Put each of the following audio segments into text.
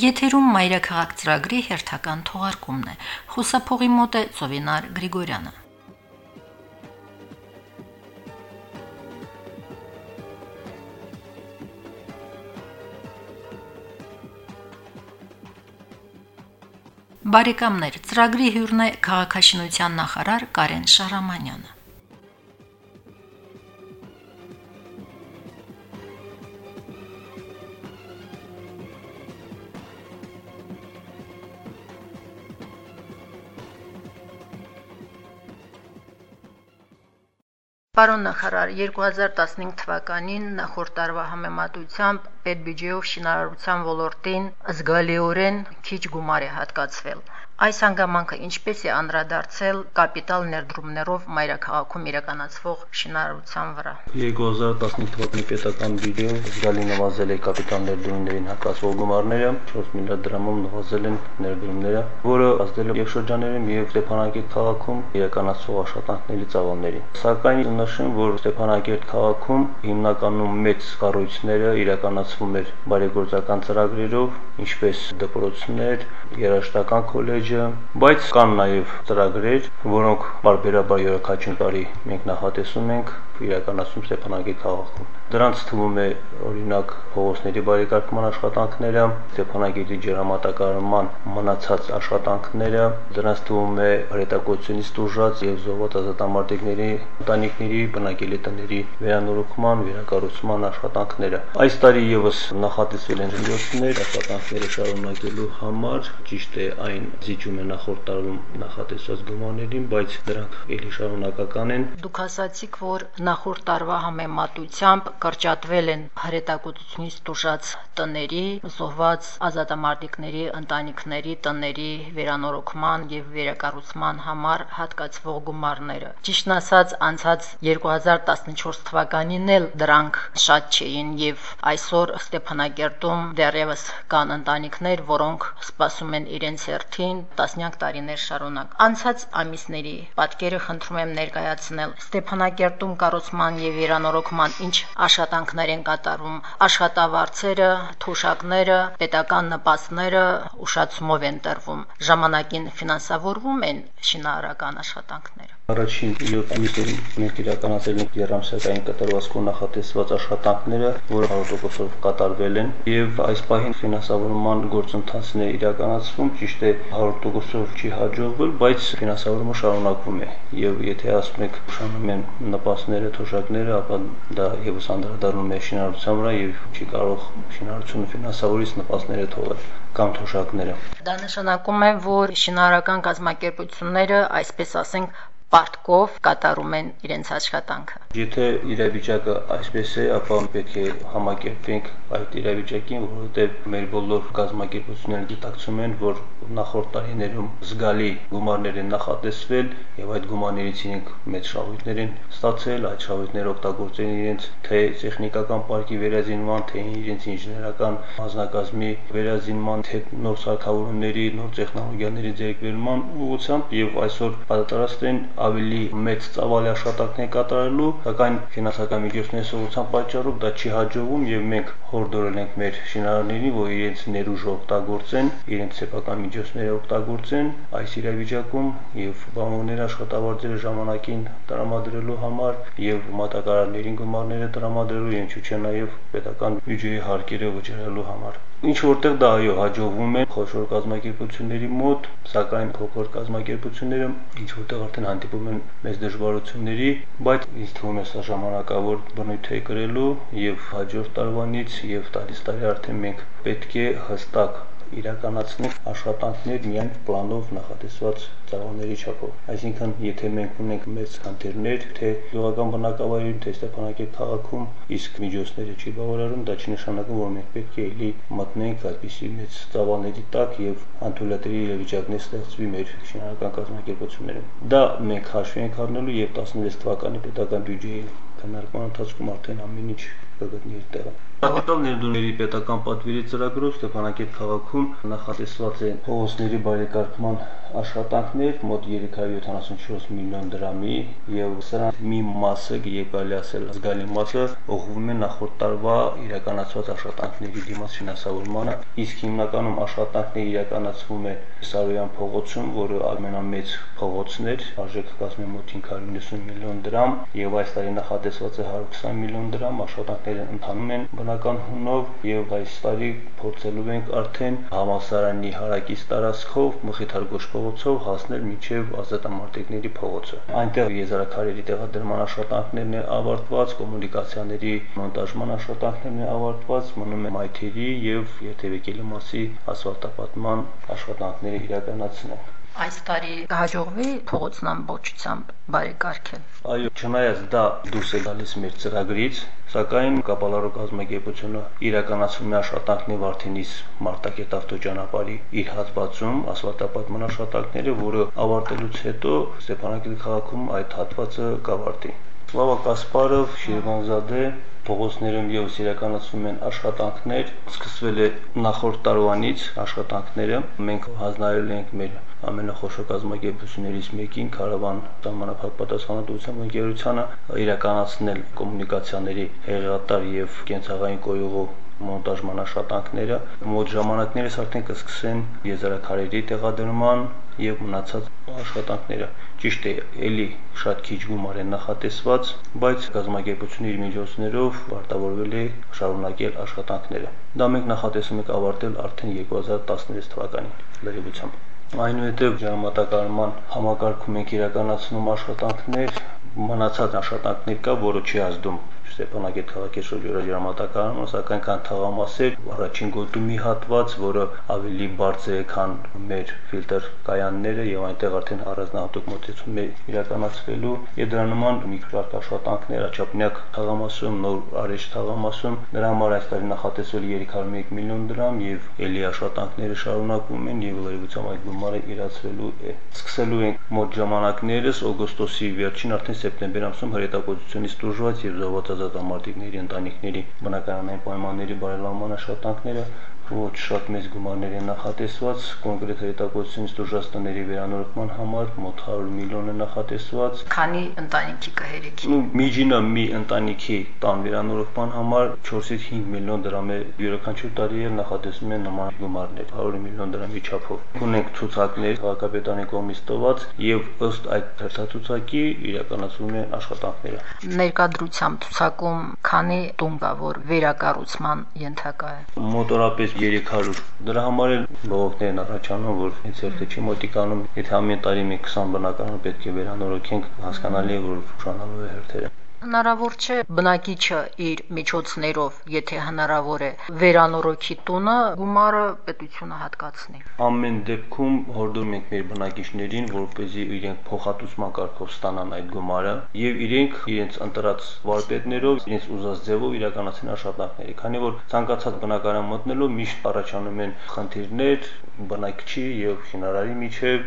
Եթերում մայրաքաղաք ծրագրի հերթական թողարկումն է։ Խոսափողի մոտ է Ծովինար Գրիգորյանը։ Բարեկամներ, ծրագրի հյուրն է քաղաքաշինության նախարար Կարեն Շահրամանյանը։ Պարոն նախարար, 2015 թվականին նախորդ տարվա համեմատությամբ պետբյուջեով շինարարության ոլորտին զգալիորեն քիչ գումար է հատկացվել։ Այս հանգամանքը ինչպես է անդրադարձել կապիտալ ներդրումներով մայրաքաղաքում իրականացվող շինարարության վրա։ 2015 թվականի պետական բյուջեում զգալի նվազել է կապիտալ ներդրումներին հատկացվող գումարները, 4 միլիարդ դրամով նվազել են ներդրումները, որը ազդել է եւ շրջաներում եւ Ստեփանակերտ քաղաքում իրականացվող աշխատանքների ծավալներին։ Սակայն նշեմ, որ Ստեփանակերտ քաղաքում հիմնականում մեծ կառույցները իրականացվում էր բարեգործական ծրագրերով, ինչպես դպրոցներ, երաժշտական քոլեջը, բայց կան նաև ծրագրեր, որոնք բարբերաբար յուրաքանչյուր տարի մենք նախատեսում ենք իրականացում Ստեփանակի քաղաքում։ Դրանց թվում է օրինակ փողոցների բարեկարգման աշխատանքները, Ստեփանագետի ջրամատակարարման մնացած աշխատանքները, դրանց թվում է հրետակոծությունից տուժած եւ զոհված ազատամարտիկների ընտանիքների բնակելի տների վերանորոգման, վերակառուցման աշխատանքները։ Այս տարի եւս նախատեսվել են միջոցներ աշխատանքները շարունակելու համար, ճիշտ է այն զիջում է նախորդ տարում նախատեսված գումարներին, բայց դրանք ելի շարունակական են։ Դուք ասացիք, որ նախորդ տարվա համեմատությամբ կրճատվել են հրետակոծությունից տուժած տների, զոհված ազատամարտիկների ընտանիքների տների վերանորոգման եւ վերակառուցման համար հատկացվող գումարները։ Ճիշտն ասած, անցած 2014 թվականին էլ դրանք շատ չէին եւ այսօր Ստեփանագերտում դեռևս կան ընտանիքներ, որոնք սպասում են իրենց հերթին տասնյակ տարիներ շարունակ։ Անցած ամիսների պատկերը խնդրում եմ ներկայացնել Ստեփանագերտում կառ կառուցման եւ վերանորոգման ինչ աշխատանքներ են կատարվում, աշխատավարձերը, թոշակները, պետական նպաստները ուշացումով են տրվում, ժամանակին ֆինանսավորվում են շինարարական աշխատանքները։ Առաջին 7 ամիսներին մենք իրականացել ենք երամսյակային կատարվածքով նախատեսված աշխատանքները, որը 100%-ով կատարվել են, եւ այս պահին ֆինանսավորման գործընթացն է իրականացվում, ճիշտ է 100%-ով չի հաջողվել, բայց ֆինանսավորումը շարունակվում է։ Եվ եթե ասում եք շանում են նպաստները, թոշակները, ապա դա եւս անդրադառնում է շինարարության վրա եւ չի կարող շինարարությունը ֆինանսավորից նպաստները թողել կամ թոշակները։ Դա նշանակում է, որ շինարարական կազմակերպությունները, այսպես ասենք, պարտքով կատարում են իրենց աշխատանքը։ Եթե իրավիճակը այսպես է, ապա պետք է համակերպենք այդ իրավիճակին, որովհետև մեր բոլոր գազམ་ակերպությունները դիտակցում են, որ նախորդ տարիներում զգալի գումարներ են նախատեսվել եւ այդ գումարներից իրենք մեծ շահույթներ են ստացել, այդ շահույթները օգտագործեն իրենց թե տեխնիկական պարկի վերազինման, թե իրենց ինժեներական հանձնակազմի վերազինման, թե նոր սարքավորումների, նոր տեխնոլոգիաների ձեռքբերման ուղղությամբ եւ այսօր պատրաստ են ավելի մեծ ծավալի աշխատանքներ կատարելու, սակայն ֆինանսական միջոցների սովորության պատճառով դա չի հաջողվում եւ մենք հորդորել ենք մեր շինարարներին, որ իրենց ներուժը օգտագործեն, իրենց սեփական միջոցները օգտագործեն այս իրավիճակում եւ բանվորների աշխատավարձերը ժամանակին տրամադրելու համար եւ մատակարարներին գումարները տրամադրելու ինչու՞ նաեւ պետական բյուջեի հարկերը վճարելու համար։ Ինչ որտեղ դա այո հաջողվում է խոշոր կազմակերպությունների մոտ, սակայն փոքր կազմակերպությունները ինչ որտեղ արդեն հանդիպում են մեծ դժվարությունների, բայց ինձ թվում է սա ժամանակավոր բնույթ է կրելու եւ հաջորդ տարվանից եւ տալիս տարի արդեն մենք պետք է հստակ իրականացնենք աշխատանքներ միայն պլանով նախատեսված ծավալների չափով։ Այսինքն, եթե մենք ունենք մեծ քանթերներ, թե գյուղական բնակավայրում, թե Ստեփանակերտ քաղաքում, իսկ միջոցները չի բավարարում, դա չի նշանակում, որ մենք պետք է էլի մտնենք այդպիսի մեծ ծավալների տակ եւ անթույլատրելի իրավիճակներ ստեղծվի մեր շինարարական կազմակերպություններում։ Դա մենք հաշվի ենք առնելու եւ 16 թվականի պետական բյուջեի քննարկման ընթացքում արդեն ամեն ինչ կգտնի իր տեղը։ Կապիտալ ներդրումների պետական պատվիրի ծրագրով Ստեփանակերտ քաղաքում նախատեսված է փողոցների բարեկարգման աշխատանքներ մոտ 374 միլիոն դրամի եւ սրանց մի մասը, երբ կարելի ասել զգալի մասը, ուղղվում է նախորդ տարվա իրականացված աշխատանքների դիմաց ֆինանսավորմանը, իսկ հիմնականում աշխատանքները իրականացվում է Սարոյան փողոցում, որը ամենամեծ փողոցն էր, արժեքը կազմում է մոտ 590 միլիոն դրամ եւ այս տարի նախատեսված է 120 միլիոն դրամ, աշխատանքները ընթանում են բնական հունով եւ այս տարի փորձելու ենք արդեն համալսարանի հարակից տարածքով Մխիթար-Գոշ փողոցով հասնել մինչեւ ազատամարտիկների փողոցը։ Այնտեղ եզրակարերի տեղադրման աշխատանքներն է ավարտված, կոմունիկացիաների մոնտաժման աշխատանքներն է ավարտված, մնում է մայթերի եւ երթևեկելի մասի ասֆալտապատման աշխատանքները իրականացնել այս տարի կհաջողվի փողոցն ամբողջությամբ բարեկարգել։ Այո, չնայած դա դուրս է գալիս մեր ծրագրից, սակայն կապալարո կազմակերպությունը իրականացնում է աշխատանքներ Վարդենիս Մարտակերտ ավտոճանապարհի իր հատվածում ասֆալտապատման աշխատանքները, որը ավարտելուց հետո Ստեփանակերտ քաղաքում այդ հատվածը կավարտի։ Սլավա Կասպարով, Շիրվանզադե փողոցներում եւս իրականացվում են աշխատանքներ։ Սկսվել է նախորդ տարվանից աշխատանքները։ Մենք հանձնարարել ենք մեր ամենախոշոր կազմակերպություններից մեկին Կարավան ժամանակ պատասխանատվությամբ ընկերությանը իրականացնել կոմունիկացիաների հեղեղատար եւ կենցաղային կոյուղու մոնտաժման աշխատանքները մոտ ժամանակներս արդեն կսկսեն եզրակարերի տեղադրման եւ մնացած աշխատանքները ճիշտ է ելի շատ քիչ գումար են նախատեսված բայց կազմակերպությունը իր միջոցներով պարտավորվել է շարունակել աշխատանքները դա մենք նախատեսում ենք ավարտել արդեն 2016 թվականին լրիվությամբ Այնուհետև ջրամատակարարման համակարգում ենք իրականացնում աշխատանքներ, մնացած աշխատանքներ կա, որը չի ազդում Ստեփանագետ քաղաքի շրջորը ջրամատակարարումը, սակայն կան թաղամասեր, առաջին գոտու մի հատված, որը ավելի բարձր է, քան մեր ֆիլտր կայանները եւ այնտեղ արդեն առանձնահատուկ մոտեցում է իրականացվելու եւ դրա նման մի քանի աշխատանքներ աչափնյակ թաղամասում, նոր արեշ թաղամասում, դրա համար այս տարի նախատեսվել 301 միլիոն դրամ եւ ելի աշխատանքները շարունակվում են եւ լրիվությամբ այդ գումարը իրացվելու է։ Սկսելու ենք մոտ ժամանակներս օգոստոսի վերջին արդեն սեպտեմբեր ամսում հրետակոծությունից դժվար եւ զոհված ազատամարտիկների ընտանիքների բնակարանային պայմանների բարելավման աշխատանքները ոչ շատ մեծ գումարներ են նախատեսված, կոնկրետ հետագործությունից դժվարստների վերանորոգման համար մոտ 100 միլիոն է նախատեսված։ Քանի ընտանիքի կհերիքի։ Ну, միջինը մի ընտանիքի տան վերանորոգման համար 4-ից 5 միլիոն դրամ է յուրաքանչյուր տարի է նախատեսում են նման գումարներ 100 միլիոն դրամի չափով։ Ունենք ցուցակներ քաղաքապետարանի կողմից տված եւ ըստ այդ թերթացուցակի իրականացվում են աշխատանքները։ Ներկադրությամբ ցուցակում քանի տուն կա, որ վերակառուցման ենթակա է։ Մոտորապես 300 դրա համար էլ բողոքներն առաջանում որ հենց երթը չի մոտիկանում եթե ամեն տարի մի 20 բնակարան պետք է վերանորոգենք հասկանալի է որ ուշանալու է հերթերը Հնարավոր չէ բնակիչը իր միջոցներով, եթե հնարավոր է, վերանորոգի տունը, գումարը պետությունը հատկացնի։ Ամեն դեպքում հորդորում ենք մեր բնակիչներին, որպեսզի իրենք փոխհատուցման կարգով ստանան այդ գումարը եւ իրենք իրենց ընտրած վարպետներով, իրենց ուզած ձևով իրականացնեն աշխատանքները, քանի որ ցանկացած բնակարան մտնելով միշտ առաջանում են խնդիրներ բնակչի եւ շինարարի միջև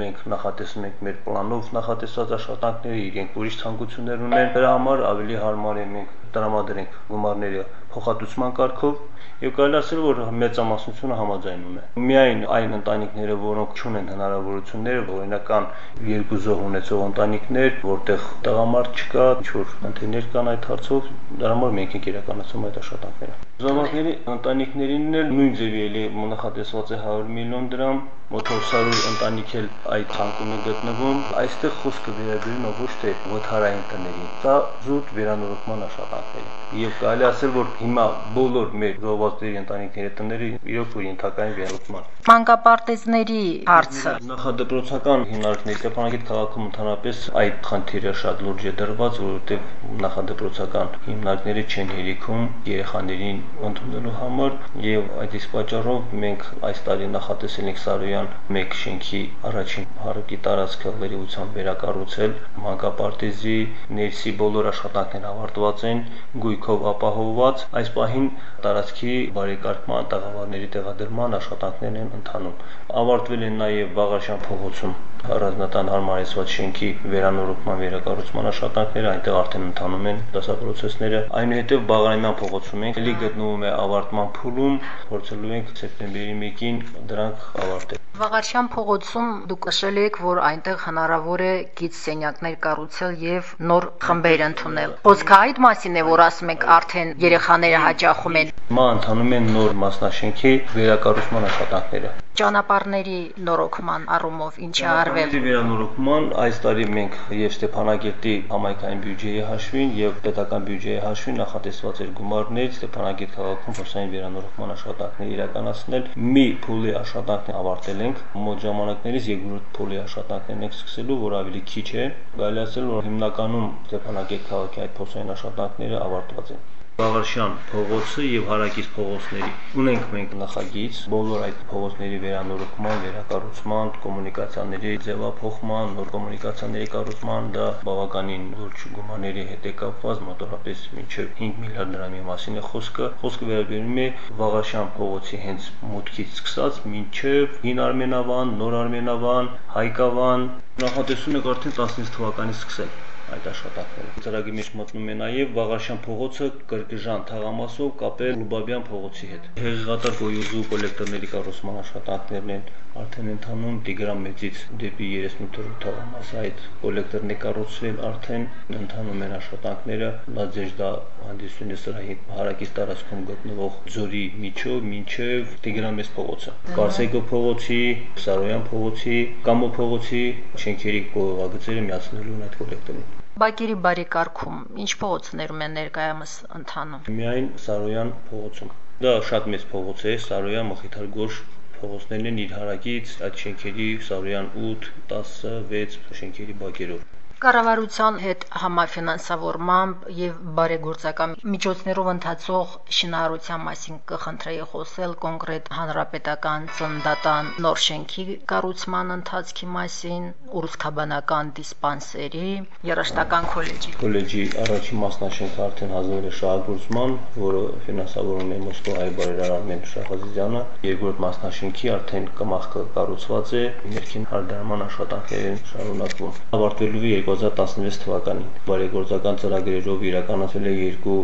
մենք նախատեսում ենք մեր պլանով նախատեսված աշխատանքները իրենք ուրիշ ցանկություններ ունեն դրա համար ավելի հարմար է մենք տրամադրենք գումարները փոխհատուցման կարգով եւ կարելի ասել որ մեծամասնությունը համաձայնում է միայն այն ընտանիքները որոնք չունեն հնարավորությունները օրինական երկու զոհ ունեցող ընտանիքներ որտեղ տղամարդ չկա ինչ որ ընտանիքներ կան այդ հարցով դրա համար մենք ենք իրականացում այդ աշխատանքները զավակների ընտանիքներին էլ նույն ձևի էլի նախատեսված է 100 միլիոն դրամ մոտ 400 ընտանիք էլ այդ ցանկում է գտնվում այստեղ խոսքը վերաբերում է ոչ թե ոթարային տներին դա զուտ վերանորոգման աշխատանքներ եւ կարելի ասել որ հիմա բոլոր մեր զոհվածների ընտանիքների տները իրոք որ ենթակային վերանորոգման մանկապարտեզների հարցը նախադպրոցական հիմնարկների Ստեփանակերտ քաղաքում ընդհանրապես այդ խնդիրը շատ լուրջ է դրված որովհետեւ նախադպրոցական հիմնարկները չեն հերիքում երեխաներին ընդունելու համար եւ այդ իսկ պատճառով մենք այս տարի նախատեսել ենք Սարոյան մեկ շենքի առաջին հարակի տարածքը վերևությամբ վերակառուցել մանկապարտեզի ներսի բոլոր աշխատանքներն ավարտված են գույքով ապահովված այս պահին տարածքի բարեկարգման տաղավարների տեղադրման աշխատանքներն են ընթանում ավարտվել են նաև Վաղաշան փողոցում առանձնատան հարմարեցված շենքի վերանորոգման վերակառուցման աշխատանքները, այնտեղ արդեն ընթանում են դասապրոցեսները։ Այնուհետև Բաղարամյան փողոցում ենք, ելի գտնվում է ավարտման փուլում, փորձելու ենք սեպտեմբերի 1-ին դրանք ավարտել։ Վաղարշյան փողոցում դուք նշել եք, որ այնտեղ հնարավոր է գից սենյակներ կառուցել եւ նոր խմբեր ընդունել։ Խոսքը այդ մասին է, որ ասում եք արդեն երեխաները հաճախում են։ Հիմա ընթանում են նոր մասնաշենքի վերակառուցման աշխատանքները։ Ճանապարհների նորոգման առումով ինչ է արվել։ Ճանապարհների վերանորոգման այս տարի մենք եւ Ստեփանագերտի համայնքային բյուջեի հաշվին եւ պետական բյուջեի հաշվին նախատեսված էր գումարներ Ստեփանագերտ քաղաքում փոսային վերանորոգման աշխատանքներ իրականացնել։ Մի փուլի աշխատանքն ավարտել ենք մոտ ժամանակներից երկրորդ փուլի աշխատանքներն ենք սկսելու, որ ավելի քիչ է։ Գալի ասել, որ հիմնականում Ստեփանագերտ քաղաքի այդ փոսային աշխատանքները ավարտված են։ Բաղարշյան փողոցը եւ հարակից փողոցների ունենք մենք նախագիծ բոլոր այդ փողոցների վերանորոգման, վերակառուցման, կոմունիկացիաների ձևափոխման, նոր կոմունիկացիաների կառուցման, դա բավականին լուրջ գումարների հետ է կապված, մոտավորապես մինչև 5 միլիարդ դրամի մասին է խոսքը։ Խոսքը վերաբերում է Բաղարշյան փողոցի հենց մուտքից սկսած մինչև Հին Արմենավան, Նոր Արմենավան, Հայկավան, նախատեսում եք արդեն 16 թվականից սկսել այդ աշխատանքները։ Ծրագրի մեջ մտնում է նաև Վաղաշյան փողոցը Կրկժան թաղամասով կապել Լուբաբյան փողոցի հետ։ Հեղեղատար գոյուզու կոլեկտորների կառուցման աշխատանքներն են արդեն ընթանում Տիգրան մեծից դեպի 38-րդ թաղամաս այդ կոլեկտորն է կառուցվել արդեն ընթանում են աշխատանքները Նադեժդա հանդիսունի սրահի հարակից տարածքում գտնվող ձորի միջով մինչև Տիգրան մեծ փողոցը Կարսեգո փողոցի Սարոյան փողոցի Կամո փողոցի շենքերի կողովագծերը միացնելու են այդ կոլեկտորին Բակերի բարեկարգում ինչ փողոցներում են ներկայումս ընթանում։ Միայն Սարոյան փողոցում։ Դա շատ մեծ փողոց է, Սարոյան Մխիթարգորժ փողոցներն են իր հարակից այդ շենքերի Սարոյան 8, 10, 6 շենքերի բակերով։ Կառավարության հետ համաֆինանսավորմամբ եւ բարեգործական միջոցներով ընթացող շինարարության մասին կխնդրեի խոսել կոնկրետ հանրապետական ծնդատան նոր շենքի կառուցման ընթացքի մասին, ուրուցքաբանական դիսպանսերի, երաշտական քոլեջի։ Քոլեջի առաջին մասնաշենքը արդեն հազվել է շահագործման, որը ֆինանսավորում է Մոսկվայի բարերար Արմեն Շահազիզյանը։ Երկրորդ մասնաշենքի արդեն կմախքը կառուցված է, ներքին հարդարման աշխատանքները շարունակվում։ Ավարտվելու է 2016 թվականին։ Բարեգործական ծրագրերով իրականացվել է երկու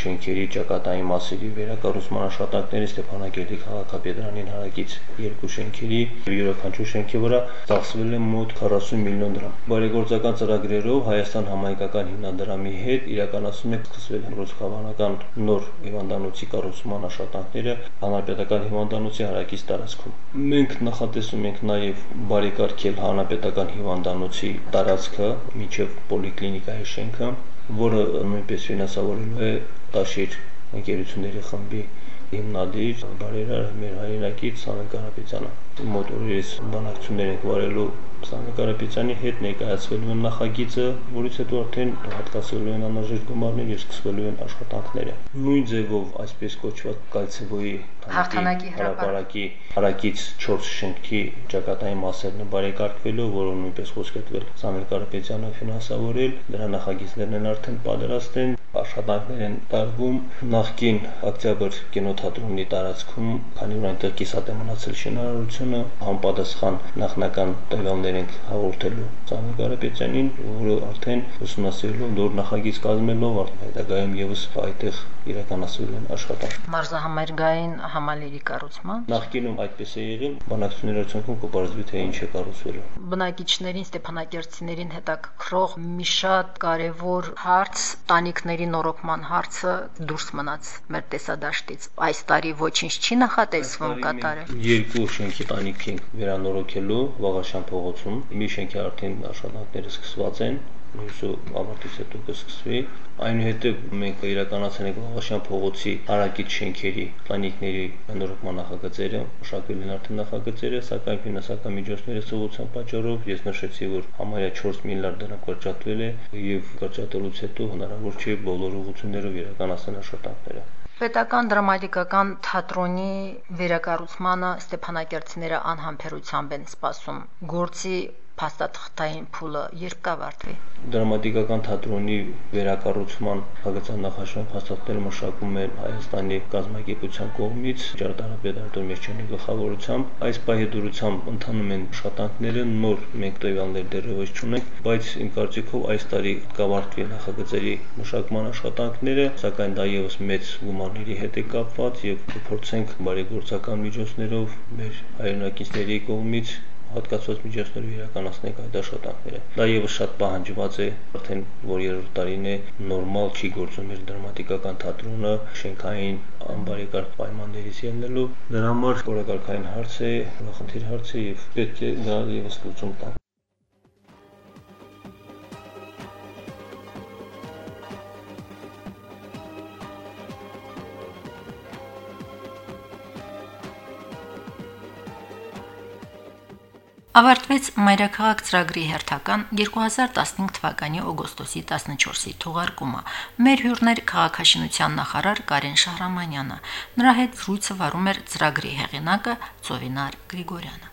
շենքերի ճակատային մասերի վերակառուցման աշխատանքները Ստեփանակերտի քաղաքապետարանին հարակից երկու շենքերի յուրաքանչյուր շենքի վրա ծախսվել է մոտ 40 միլիոն դրամ։ Բարեգործական ծրագրերով Հայաստան համայնքական հիմնադրամի հետ իրականացում է սկսվել ռուսկավանական նոր հիվանդանոցի կառուցման աշխատանքները հանրապետական հիվանդանոցի հարակից տարածքում։ Մենք նախատեսում ենք նաև բարեկարգել հանրապետական հիվանդանոցի տարածքը միջև պոլիկլինիկայի շենքը, որը նույնպես ֆինանսավորելու է Տաշիր ընկերությունների խմբի հիմնադիր բարերար մեր հայրենակից Սամվել Կարապետյանը մոտ օրերից բանակցություններ ենք վարելու Սամվել Կարապետյանի հետ ներկայացվելու են նախագիծը, որից հետո արդեն հատկացվելու են անհրաժեշտ գումարներ եւ սկսվելու են աշխատանքները։ Նույն ձևով այսպես կոչված Կալցեվոյի հաղթանակի հրապարակի հարակից 4 շենքի ճակատային մասերն բարեկարգվելու, որը նույնպես խոսքետվել Սամվել Կարապետյանը ֆինանսավորել, դրա նախագիծներն են արդեն պատրաստեն, աշխատանքներ են տարվում նախկին Օկտոբր կինոթատրոնի տարածքում, քանի որ այնտեղ կիսատ է մնացել շինարարություն Հանրապետությունը համապատասխան նախնական տվյալներ ենք հաղորդելու Սամվել Կարապետյանին, որը արդեն ուսումնասիրելով նոր նախագիծ կազմելով հետագայում եւս այդտեղ իրականացվել են աշխատանք։ Մարզահամերգային համալիրի կառուցման Նախկինում այդպես է եղել, բանակցությունների արդյունքում կբարձվի թե ինչ է կառուցվելու։ Բնակիչներին, Ստեփանակերտցիներին հետաքրող մի շատ կարևոր հարց տանիքների նորոգման հարցը դուրս մնաց մեր տեսադաշտից։ Այս տարի ոչինչ չի նախատեսվում կատարել։ Երկու շենքի տանիք ենք վերանորոգելու Վաղաշան փողոցում։ Մի շենքի արդեն աշխատանքները սկսված են, մյուսը ավարտից հետո կսկսվի։ Այնուհետև մենք իրականացել ենք Վաղաշան փողոցի հարակից շենքերի տանիքների նորոգման նախագծերը, մշակվել են արդեն նախագծերը, սակայն ֆինանսական միջոցները սովորության պատճառով ես նշեցի, որ համարյա 4 միլիարդ դրամ կրճատվել է եւ կրճատելուց հետո հնարավոր չէ բոլոր ուղղություններով իրականացնել աշխատանքները։ Պետական դրամատիկական թատրոնի վերակառուցմանը Ստեփանակերտցիները անհամբերությամբ են սպասում։ Գործի փաստաթղթային փուլը երբ կավարտվի։ Դրամատիկական թատրոնի վերակառուցման հագեցանախաշան փաստաթղթերը մշակում է Հայաստանի կազմակերպության կողմից ճարտարապետ Արտուր Միրչյանի գլխավորությամբ։ Այս պահի դուրությամբ ընթանում են աշխատանքները, նոր մենք տվյալներ դեռևս չունենք, բայց իմ կարծիքով այս տարի կավարտվի նախագծերի մշակման աշխատանքները, սակայն դա եւս մեծ գումարների հետ է կապված եւ կփորձենք բարեգործական միջոցներով մեր հայրենակիցների կողմից հատկացված միջոցներով իրականացնենք այդ աշխատանքները։ Դա եւս շատ պահանջված է, արդեն որ երրորդ տարին է նորմալ չի գործում մեր դրամատիկական թատրոնը շենքային անբարեկարգ պայմաններից ելնելու։ Դրա համար օրակարգային հարց է, խնդիր հարց է եւ պետք է դա եւս լուծում տանք։ Ավարտվեց Մայրաքաղաք ծրագրի հերթական 2015 թվականի օգոստոսի 14-ի թողարկումը։ Մեր հյուրներ քաղաքաշինության նախարար Կարեն Շահրամանյանը։ Նրա հետ զրույցը վարում էր ծրագրի հեղինակը Ծովինար Գրիգորյանը։